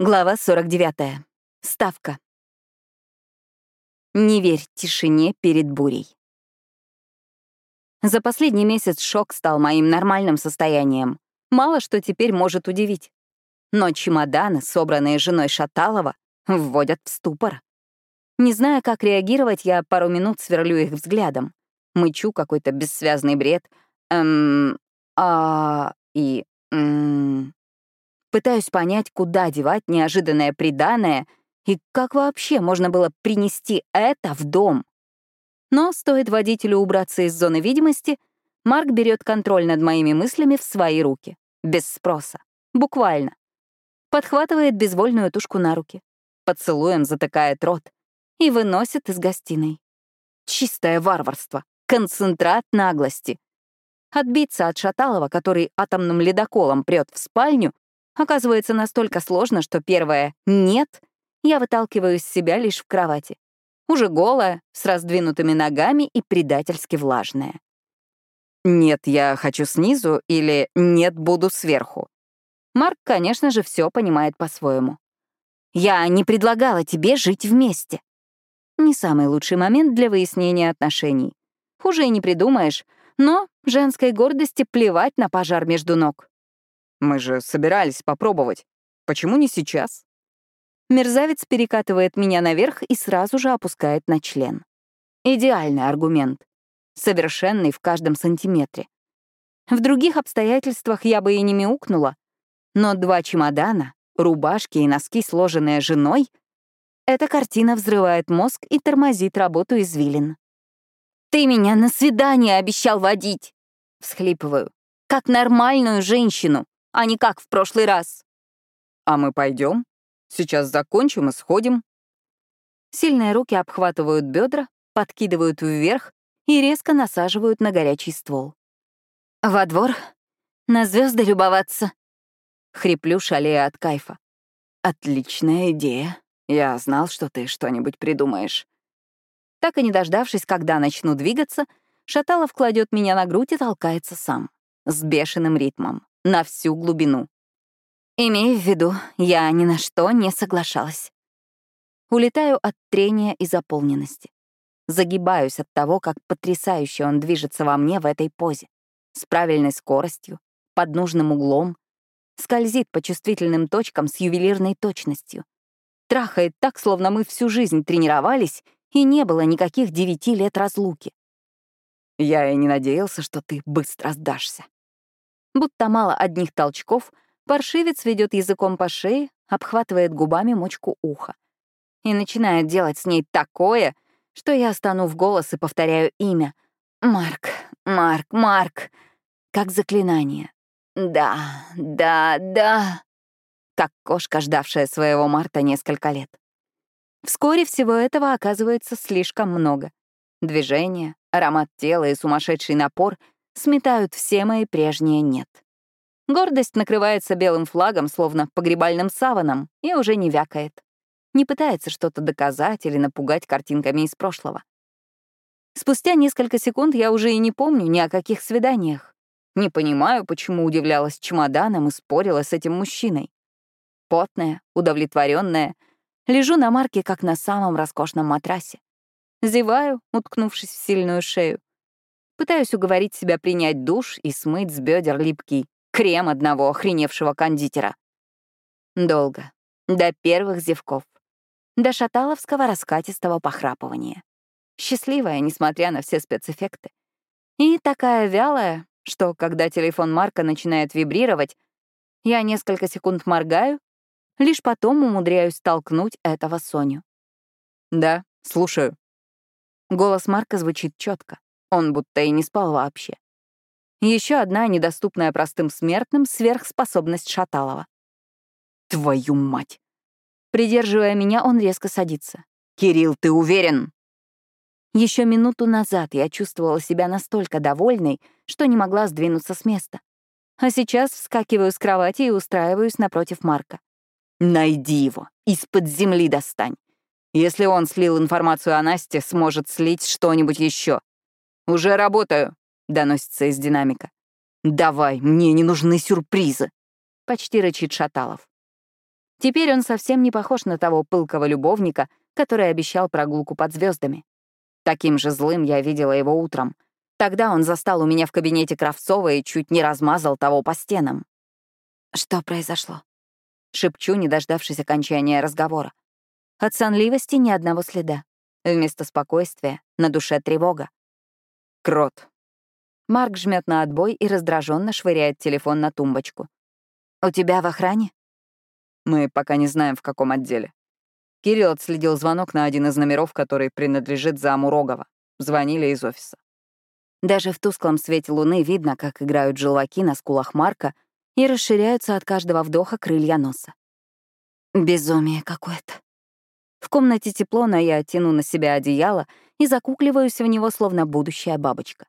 Глава 49. Ставка. Не верь тишине перед бурей. За последний месяц шок стал моим нормальным состоянием. Мало что теперь может удивить. Но чемоданы, собранные женой Шаталова, вводят в ступор. Не зная, как реагировать, я пару минут сверлю их взглядом. Мычу какой-то бессвязный бред. Эм... А... И... М Пытаюсь понять, куда девать неожиданное приданое и как вообще можно было принести это в дом. Но стоит водителю убраться из зоны видимости, Марк берет контроль над моими мыслями в свои руки. Без спроса. Буквально. Подхватывает безвольную тушку на руки. Поцелуем затыкает рот. И выносит из гостиной. Чистое варварство. Концентрат наглости. Отбиться от Шаталова, который атомным ледоколом прет в спальню, оказывается настолько сложно, что первое «нет» я выталкиваю из себя лишь в кровати. Уже голая, с раздвинутыми ногами и предательски влажная. «Нет, я хочу снизу» или «нет, буду сверху». Марк, конечно же, все понимает по-своему. «Я не предлагала тебе жить вместе». Не самый лучший момент для выяснения отношений. Хуже и не придумаешь, но женской гордости плевать на пожар между ног. Мы же собирались попробовать. Почему не сейчас? Мерзавец перекатывает меня наверх и сразу же опускает на член. Идеальный аргумент. Совершенный в каждом сантиметре. В других обстоятельствах я бы и не мяукнула, но два чемодана, рубашки и носки, сложенные женой, эта картина взрывает мозг и тормозит работу извилин. «Ты меня на свидание обещал водить!» — всхлипываю. «Как нормальную женщину!» А не как в прошлый раз. А мы пойдем? Сейчас закончим и сходим. Сильные руки обхватывают бедра, подкидывают вверх и резко насаживают на горячий ствол. Во двор, на звезды любоваться. Хриплю, шалея от кайфа. Отличная идея. Я знал, что ты что-нибудь придумаешь. Так и не дождавшись, когда начну двигаться, Шаталов кладет меня на грудь и толкается сам, с бешеным ритмом на всю глубину. Имею в виду, я ни на что не соглашалась. Улетаю от трения и заполненности. Загибаюсь от того, как потрясающе он движется во мне в этой позе. С правильной скоростью, под нужным углом, скользит по чувствительным точкам с ювелирной точностью. Трахает так, словно мы всю жизнь тренировались, и не было никаких девяти лет разлуки. Я и не надеялся, что ты быстро сдашься. Будто мало одних толчков, паршивец ведет языком по шее, обхватывает губами мочку уха. И начинает делать с ней такое, что я стану в голос и повторяю имя. «Марк, Марк, Марк!» Как заклинание. «Да, да, да!» Как кошка, ждавшая своего Марта несколько лет. Вскоре всего этого оказывается слишком много. Движение, аромат тела и сумасшедший напор — сметают все мои прежние «нет». Гордость накрывается белым флагом, словно погребальным саваном, и уже не вякает. Не пытается что-то доказать или напугать картинками из прошлого. Спустя несколько секунд я уже и не помню ни о каких свиданиях. Не понимаю, почему удивлялась чемоданом и спорила с этим мужчиной. Потная, удовлетворенная, лежу на марке, как на самом роскошном матрасе. Зеваю, уткнувшись в сильную шею. Пытаюсь уговорить себя принять душ и смыть с бедер липкий крем одного охреневшего кондитера. Долго. До первых зевков. До шаталовского раскатистого похрапывания. Счастливая, несмотря на все спецэффекты. И такая вялая, что, когда телефон Марка начинает вибрировать, я несколько секунд моргаю, лишь потом умудряюсь толкнуть этого Соню. «Да, слушаю». Голос Марка звучит четко. Он будто и не спал вообще. Еще одна недоступная простым смертным сверхспособность Шаталова. «Твою мать!» Придерживая меня, он резко садится. «Кирилл, ты уверен?» Еще минуту назад я чувствовала себя настолько довольной, что не могла сдвинуться с места. А сейчас вскакиваю с кровати и устраиваюсь напротив Марка. «Найди его, из-под земли достань. Если он слил информацию о Насте, сможет слить что-нибудь еще. «Уже работаю», — доносится из динамика. «Давай, мне не нужны сюрпризы», — почти рычит Шаталов. Теперь он совсем не похож на того пылкого любовника, который обещал прогулку под звездами. Таким же злым я видела его утром. Тогда он застал у меня в кабинете Кравцова и чуть не размазал того по стенам. Что произошло? Шепчу, не дождавшись окончания разговора. От сонливости ни одного следа. Вместо спокойствия на душе тревога. Крот. Марк жмет на отбой и раздраженно швыряет телефон на тумбочку. «У тебя в охране?» Мы пока не знаем, в каком отделе. Кирилл отследил звонок на один из номеров, который принадлежит заму Рогова. Звонили из офиса. Даже в тусклом свете луны видно, как играют желваки на скулах Марка и расширяются от каждого вдоха крылья носа. Безумие какое-то. В комнате тепло, но я тяну на себя одеяло и закукливаюсь в него, словно будущая бабочка.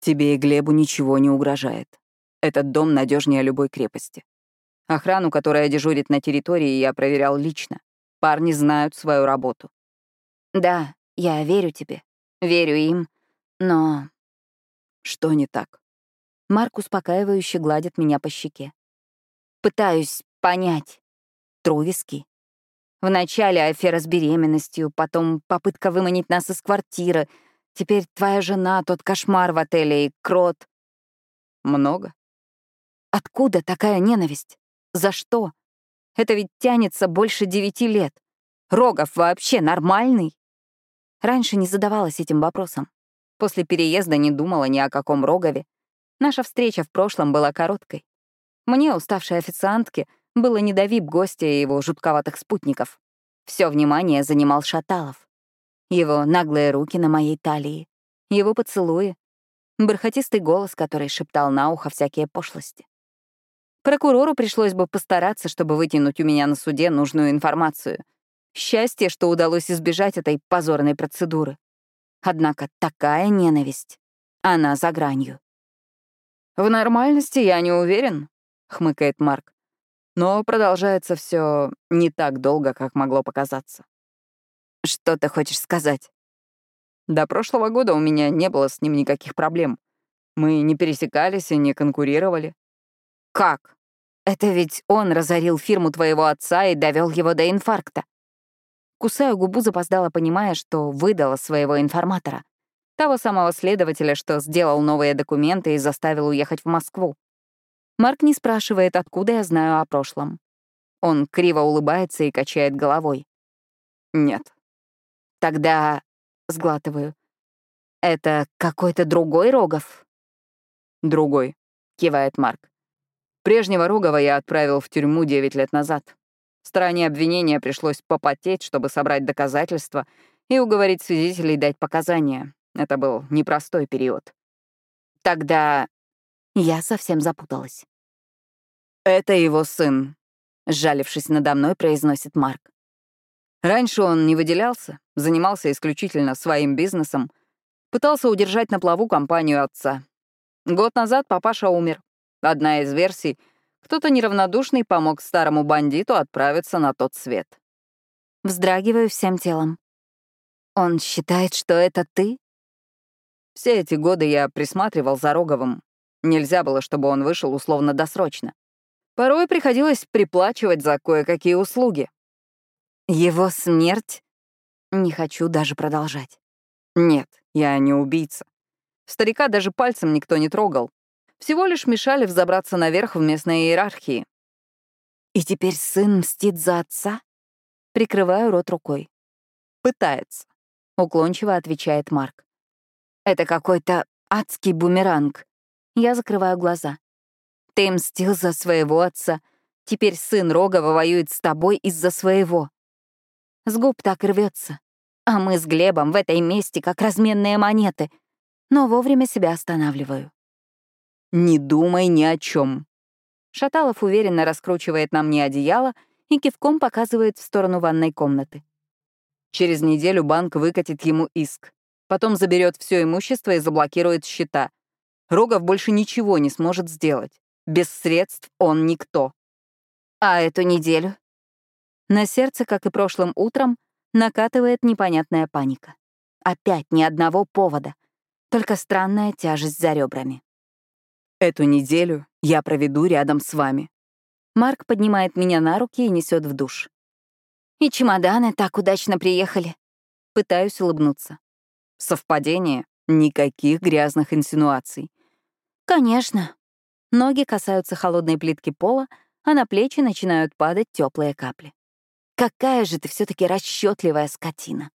Тебе и Глебу ничего не угрожает. Этот дом надежнее любой крепости. Охрану, которая дежурит на территории, я проверял лично. Парни знают свою работу. Да, я верю тебе. Верю им. Но... Что не так? Марк успокаивающе гладит меня по щеке. Пытаюсь понять. Тру виски. Вначале афера с беременностью, потом попытка выманить нас из квартиры. Теперь твоя жена, тот кошмар в отеле и крот. Много? Откуда такая ненависть? За что? Это ведь тянется больше девяти лет. Рогов вообще нормальный? Раньше не задавалась этим вопросом. После переезда не думала ни о каком Рогове. Наша встреча в прошлом была короткой. Мне, уставшей официантке, было не до вип-гостя и его жутковатых спутников. Все внимание занимал Шаталов. Его наглые руки на моей талии, его поцелуи, бархатистый голос, который шептал на ухо всякие пошлости. Прокурору пришлось бы постараться, чтобы вытянуть у меня на суде нужную информацию. Счастье, что удалось избежать этой позорной процедуры. Однако такая ненависть, она за гранью. «В нормальности я не уверен», — хмыкает Марк. Но продолжается все не так долго, как могло показаться. Что ты хочешь сказать? До прошлого года у меня не было с ним никаких проблем. Мы не пересекались и не конкурировали. Как? Это ведь он разорил фирму твоего отца и довел его до инфаркта. Кусаю губу запоздала, понимая, что выдала своего информатора. Того самого следователя, что сделал новые документы и заставил уехать в Москву. Марк не спрашивает, откуда я знаю о прошлом. Он криво улыбается и качает головой. «Нет». «Тогда...» — сглатываю. «Это какой-то другой Рогов?» «Другой», — кивает Марк. «Прежнего Рогова я отправил в тюрьму 9 лет назад. Стороне обвинения пришлось попотеть, чтобы собрать доказательства и уговорить свидетелей дать показания. Это был непростой период. Тогда я совсем запуталась. «Это его сын», — сжалившись надо мной, произносит Марк. Раньше он не выделялся, занимался исключительно своим бизнесом, пытался удержать на плаву компанию отца. Год назад папаша умер. Одна из версий — кто-то неравнодушный помог старому бандиту отправиться на тот свет. Вздрагиваю всем телом. Он считает, что это ты? Все эти годы я присматривал за Роговым, Нельзя было, чтобы он вышел условно-досрочно. Порой приходилось приплачивать за кое-какие услуги. Его смерть? Не хочу даже продолжать. Нет, я не убийца. Старика даже пальцем никто не трогал. Всего лишь мешали взобраться наверх в местной иерархии. И теперь сын мстит за отца? Прикрываю рот рукой. Пытается. Уклончиво отвечает Марк. Это какой-то адский бумеранг. Я закрываю глаза. Ты мстил за своего отца. Теперь сын Рогова воюет с тобой из-за своего. С губ так рвется. А мы с Глебом в этой месте как разменные монеты. Но вовремя себя останавливаю. «Не думай ни о чем. Шаталов уверенно раскручивает на мне одеяло и кивком показывает в сторону ванной комнаты. Через неделю банк выкатит ему иск. Потом заберет все имущество и заблокирует счета — Рогов больше ничего не сможет сделать. Без средств он никто. А эту неделю? На сердце, как и прошлым утром, накатывает непонятная паника. Опять ни одного повода, только странная тяжесть за ребрами. Эту неделю я проведу рядом с вами. Марк поднимает меня на руки и несет в душ. И чемоданы так удачно приехали. Пытаюсь улыбнуться. Совпадение? Никаких грязных инсинуаций. Конечно. Ноги касаются холодной плитки пола, а на плечи начинают падать теплые капли. Какая же ты все таки расчетливая скотина.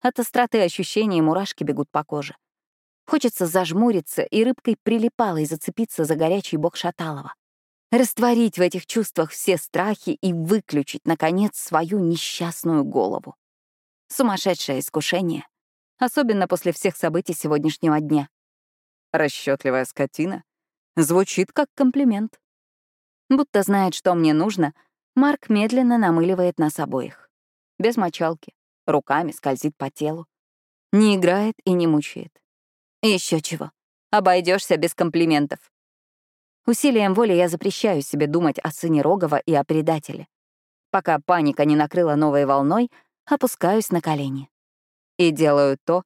От остроты ощущений мурашки бегут по коже. Хочется зажмуриться и рыбкой прилипалой зацепиться за горячий бок Шаталова. Растворить в этих чувствах все страхи и выключить, наконец, свою несчастную голову. Сумасшедшее искушение. Особенно после всех событий сегодняшнего дня. Расчетливая скотина. Звучит как комплимент. Будто знает, что мне нужно, Марк медленно намыливает нас обоих. Без мочалки, руками скользит по телу. Не играет и не мучает. Еще чего. Обойдешься без комплиментов. Усилием воли я запрещаю себе думать о сыне Рогова и о предателе. Пока паника не накрыла новой волной, опускаюсь на колени. И делаю то,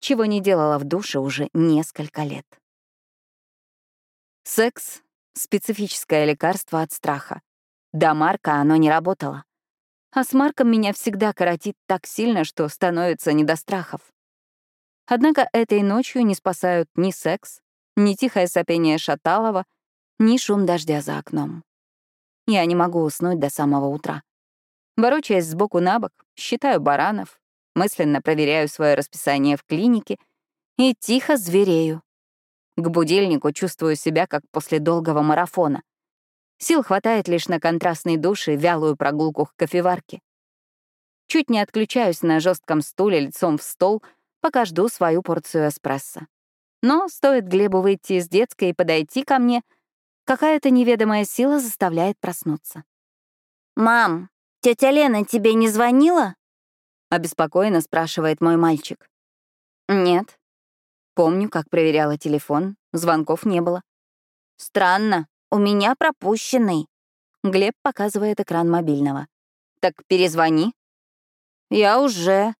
чего не делала в душе уже несколько лет. Секс — специфическое лекарство от страха. До Марка оно не работало. А с Марком меня всегда коротит так сильно, что становится не до страхов. Однако этой ночью не спасают ни секс, ни тихое сопение Шаталова, ни шум дождя за окном. Я не могу уснуть до самого утра. Ворочаясь сбоку на бок, считаю баранов, мысленно проверяю свое расписание в клинике и тихо зверею. К будильнику чувствую себя, как после долгого марафона. Сил хватает лишь на контрастный душ и вялую прогулку к кофеварке. Чуть не отключаюсь на жестком стуле лицом в стол, пока жду свою порцию эспрессо. Но стоит Глебу выйти из детской и подойти ко мне, какая-то неведомая сила заставляет проснуться. «Мам, тетя Лена тебе не звонила?» — обеспокоенно спрашивает мой мальчик. «Нет». Помню, как проверяла телефон, звонков не было. «Странно, у меня пропущенный». Глеб показывает экран мобильного. «Так перезвони». «Я уже».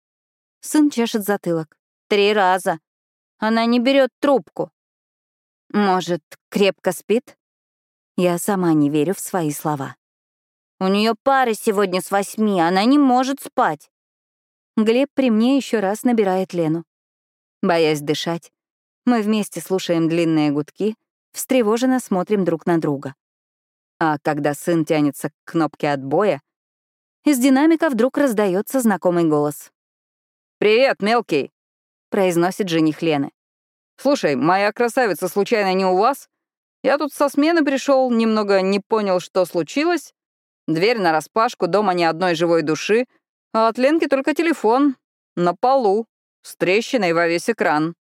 Сын чешет затылок. «Три раза. Она не берет трубку». «Может, крепко спит?» Я сама не верю в свои слова. «У нее пары сегодня с восьми, она не может спать». Глеб при мне еще раз набирает Лену. Боясь дышать, мы вместе слушаем длинные гудки, встревоженно смотрим друг на друга. А когда сын тянется к кнопке отбоя, из динамика вдруг раздается знакомый голос. «Привет, мелкий!» — произносит жених Лены. «Слушай, моя красавица случайно не у вас? Я тут со смены пришел, немного не понял, что случилось. Дверь нараспашку, дома ни одной живой души, а от Ленки только телефон. На полу. С трещиной во весь экран.